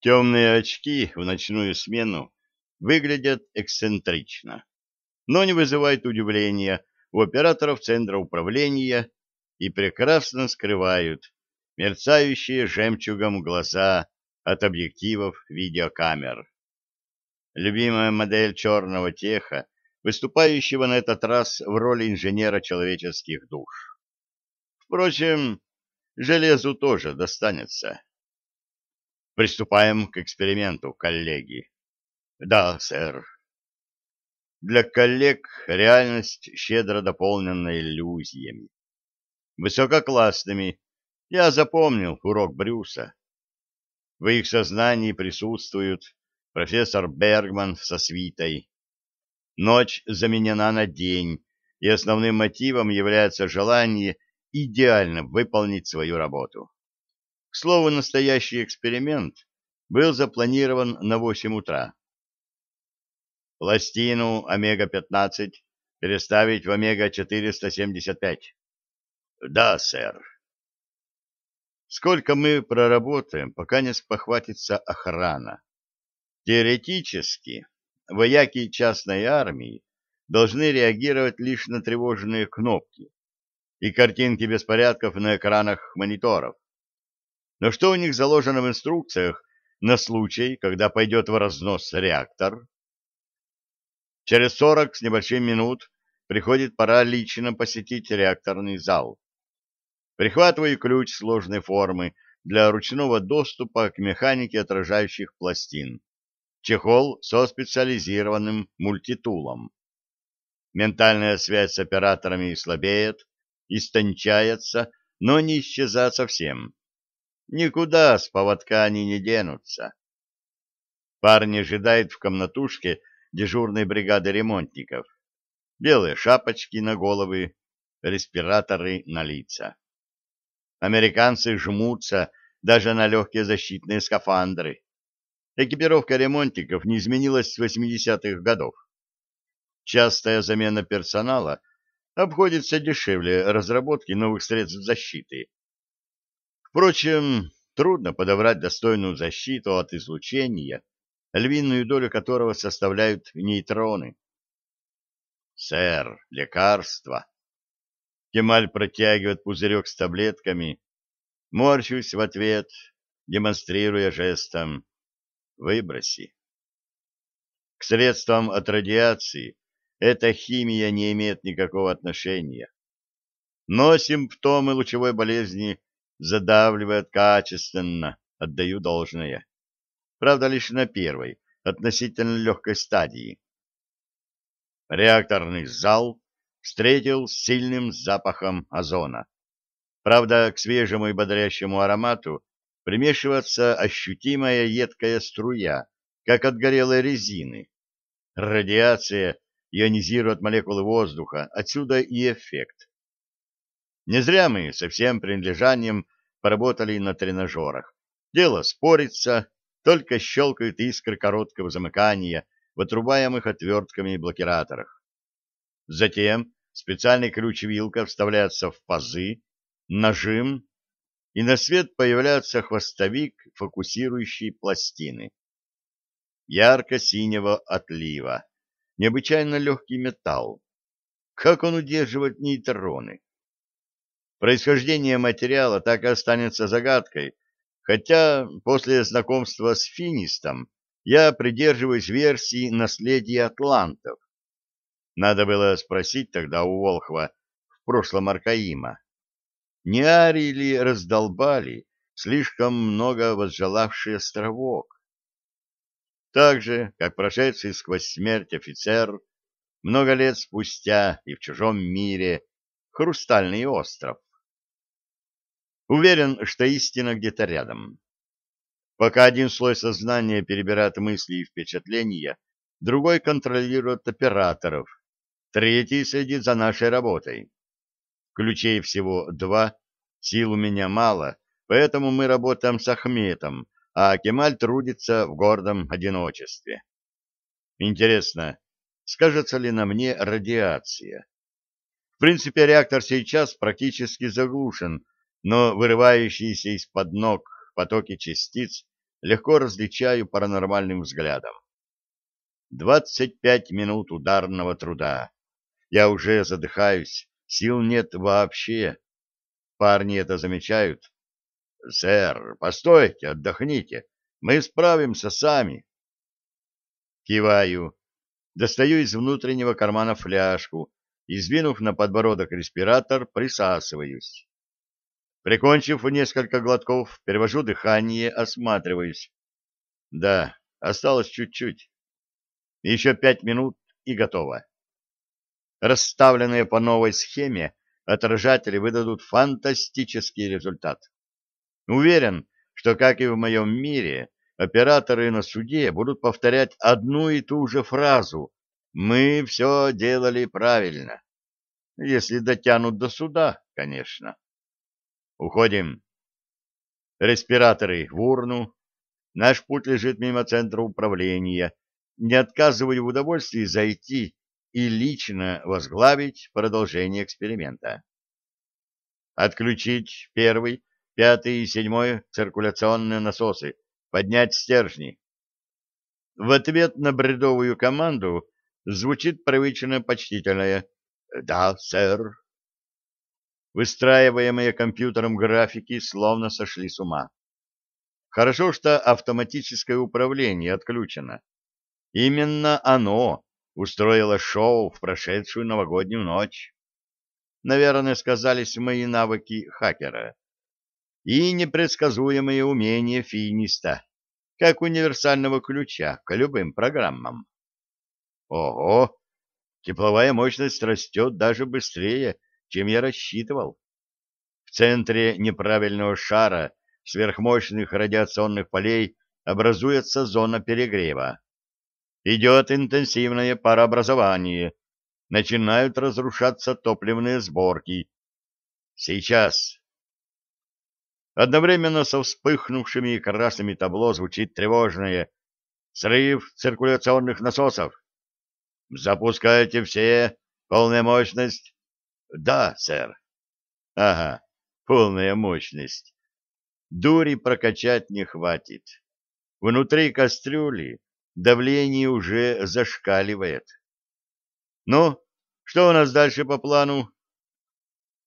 Темные очки в ночную смену выглядят эксцентрично, но не вызывают удивления у операторов центра управления и прекрасно скрывают мерцающие жемчугом глаза от объективов видеокамер. Любимая модель черного теха, выступающего на этот раз в роли инженера человеческих душ. Впрочем, железу тоже достанется. Приступаем к эксперименту, коллеги. Да, сэр. Для коллег реальность щедро дополнена иллюзиями. Высококлассными. Я запомнил урок Брюса. В их сознании присутствуют профессор Бергман со свитой. Ночь заменена на день, и основным мотивом является желание идеально выполнить свою работу. К слову, настоящий эксперимент был запланирован на 8 утра. Пластину омега-15 переставить в омега-475. Да, сэр. Сколько мы проработаем, пока не спохватится охрана? Теоретически, вояки частной армии должны реагировать лишь на тревожные кнопки и картинки беспорядков на экранах мониторов. Но что у них заложено в инструкциях на случай, когда пойдет в разнос реактор? Через сорок с небольшим минут приходит пора лично посетить реакторный зал. Прихватываю ключ сложной формы для ручного доступа к механике отражающих пластин. Чехол со специализированным мультитулом. Ментальная связь с операторами слабеет, истончается, но не исчезает совсем. Никуда с поводка они не денутся. Парни ожидают в комнатушке дежурной бригады ремонтников. Белые шапочки на головы, респираторы на лица. Американцы жмутся даже на легкие защитные скафандры. Экипировка ремонтников не изменилась с 80-х годов. Частая замена персонала обходится дешевле разработки новых средств защиты. Впрочем, трудно подобрать достойную защиту от излучения, львиную долю которого составляют нейтроны. «Сэр, лекарство!» Кемаль протягивает пузырек с таблетками. Морщусь в ответ, демонстрируя жестом «Выброси». К средствам от радиации эта химия не имеет никакого отношения. Но симптомы лучевой болезни задавливает качественно, отдаю должное. Правда, лишь на первой, относительно легкой стадии. Реакторный зал встретил сильным запахом озона. Правда, к свежему и бодрящему аромату примешивается ощутимая едкая струя, как от горелой резины. Радиация ионизирует молекулы воздуха, отсюда и эффект. Не зря мы со всем принадлежанием поработали на тренажерах. Дело спорится, только щелкают искры короткого замыкания в отрубаемых отвертками блокираторах. Затем специальный ключ-вилка вставляется в пазы, нажим, и на свет появляется хвостовик фокусирующей пластины. Ярко-синего отлива, необычайно легкий металл. Как он удерживает нейтроны? Происхождение материала так и останется загадкой, хотя после знакомства с финистом я придерживаюсь версии наследия атлантов. Надо было спросить тогда у Волхва в прошлом Аркаима, не Ари ли раздолбали слишком много возжелавший островок? Так же, как прошедший сквозь смерть офицер, много лет спустя и в чужом мире, хрустальный остров. Уверен, что истина где-то рядом. Пока один слой сознания перебирает мысли и впечатления, другой контролирует операторов, третий следит за нашей работой. Ключей всего два, сил у меня мало, поэтому мы работаем с Ахметом, а Кемаль трудится в гордом одиночестве. Интересно, скажется ли на мне радиация? В принципе, реактор сейчас практически заглушен, но вырывающиеся из-под ног потоки частиц легко различаю паранормальным взглядом. Двадцать пять минут ударного труда. Я уже задыхаюсь, сил нет вообще. Парни это замечают. «Сэр, постойте, отдохните, мы справимся сами». Киваю, достаю из внутреннего кармана фляжку и, сдвинув на подбородок респиратор, присасываюсь. Прикончив несколько глотков, перевожу дыхание, осматриваюсь. Да, осталось чуть-чуть. Еще пять минут и готово. Расставленные по новой схеме отражатели выдадут фантастический результат. Уверен, что, как и в моем мире, операторы на суде будут повторять одну и ту же фразу «Мы все делали правильно». Если дотянут до суда, конечно. Уходим. Респираторы в урну. Наш путь лежит мимо центра управления. Не отказываю в удовольствии зайти и лично возглавить продолжение эксперимента. Отключить первый, пятый и седьмой циркуляционные насосы. Поднять стержни. В ответ на бредовую команду звучит привычно почтительное «Да, сэр». Выстраиваемые компьютером графики словно сошли с ума. Хорошо, что автоматическое управление отключено. Именно оно устроило шоу в прошедшую новогоднюю ночь. Наверное, сказались мои навыки хакера и непредсказуемые умения финиста, как универсального ключа к любым программам. Ого! Тепловая мощность растет даже быстрее, чем я рассчитывал. В центре неправильного шара сверхмощных радиационных полей образуется зона перегрева. Идет интенсивное парообразование, начинают разрушаться топливные сборки. Сейчас. Одновременно со вспыхнувшими красными табло звучит тревожное «Срыв циркуляционных насосов!» «Запускайте все! Полная мощность!» Да, сэр. Ага, полная мощность. Дури прокачать не хватит. Внутри кастрюли давление уже зашкаливает. Ну, что у нас дальше по плану?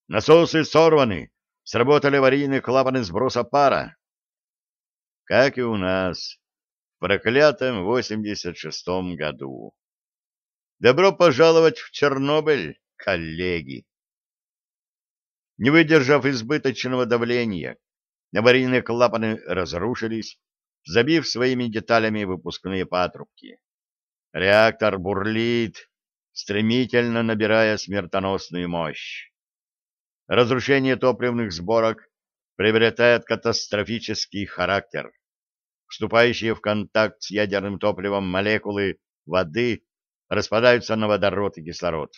Насосы сорваны. Сработали аварийные клапаны сброса пара. Как и у нас в проклятом 86-м году. Добро пожаловать в Чернобыль, коллеги! Не выдержав избыточного давления, аварийные клапаны разрушились, забив своими деталями выпускные патрубки. Реактор бурлит, стремительно набирая смертоносную мощь. Разрушение топливных сборок приобретает катастрофический характер. Вступающие в контакт с ядерным топливом молекулы воды распадаются на водород и кислород.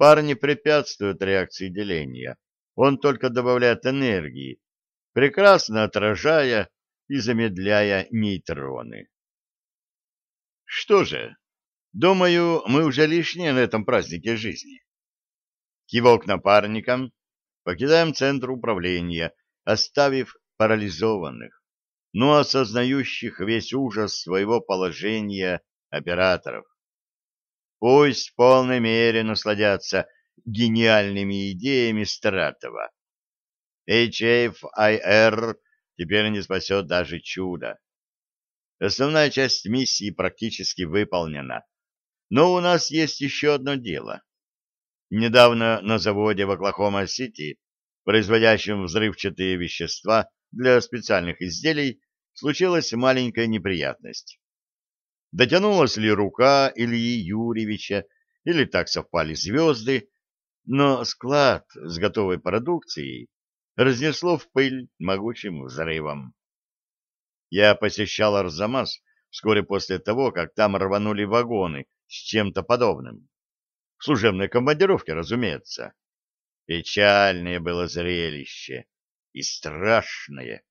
Пар не препятствует реакции деления, он только добавляет энергии, прекрасно отражая и замедляя нейтроны. Что же, думаю, мы уже лишние на этом празднике жизни. Кивок напарникам, покидаем центр управления, оставив парализованных, но осознающих весь ужас своего положения операторов. Пусть в полной мере насладятся гениальными идеями Стратова. HFIR теперь не спасет даже чудо. Основная часть миссии практически выполнена. Но у нас есть еще одно дело. Недавно на заводе в Оклахома-Сити, производящем взрывчатые вещества для специальных изделий, случилась маленькая неприятность. Дотянулась ли рука Ильи Юрьевича, или так совпали звезды, но склад с готовой продукцией разнесло в пыль могучим взрывом. Я посещал Арзамас вскоре после того, как там рванули вагоны с чем-то подобным. В служебной командировке, разумеется. Печальное было зрелище и страшное.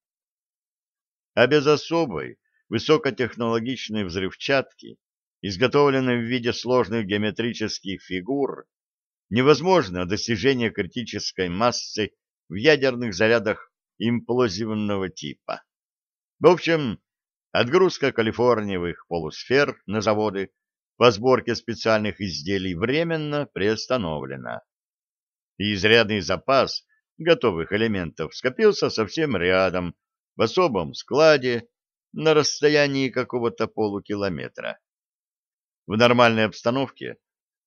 А без особой высокотехнологичной взрывчатки, изготовленной в виде сложных геометрических фигур, невозможно достижение критической массы в ядерных зарядах имплозивного типа. В общем, отгрузка калифорниевых полусфер на заводы по сборке специальных изделий временно приостановлена. И изрядный запас готовых элементов скопился совсем рядом, в особом складе, на расстоянии какого-то полукилометра. В нормальной обстановке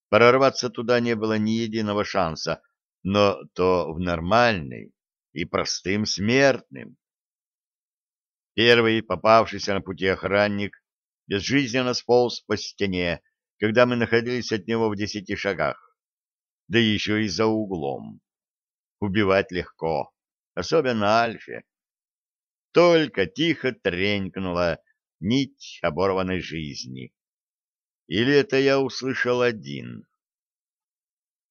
прорваться туда не было ни единого шанса, но то в нормальной и простым смертным. Первый попавшийся на пути охранник безжизненно сполз по стене, когда мы находились от него в десяти шагах, да еще и за углом. Убивать легко, особенно Альфе. Только тихо тренькнула нить оборванной жизни. Или это я услышал один?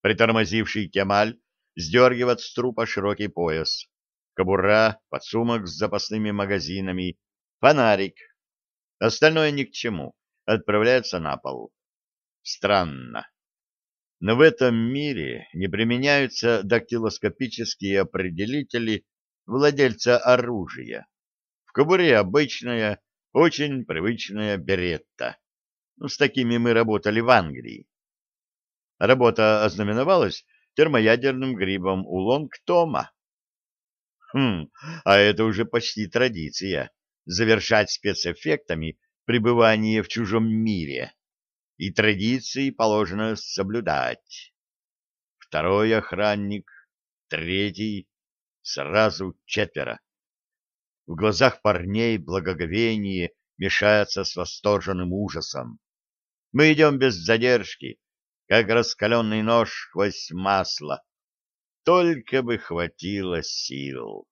Притормозивший Кемаль сдергивает с трупа широкий пояс, кобура, подсумок с запасными магазинами, фонарик. Остальное ни к чему, отправляется на пол. Странно. Но в этом мире не применяются дактилоскопические определители владельца оружия. В кобуре обычная, очень привычная беретта. Ну, с такими мы работали в Англии. Работа ознаменовалась термоядерным грибом у Лонгтома. Хм, а это уже почти традиция — завершать спецэффектами пребывание в чужом мире. И традиции положено соблюдать. Второй охранник, третий, сразу четверо. В глазах парней благоговение мешается с восторженным ужасом. Мы идем без задержки, как раскаленный нож сквозь масло. Только бы хватило сил.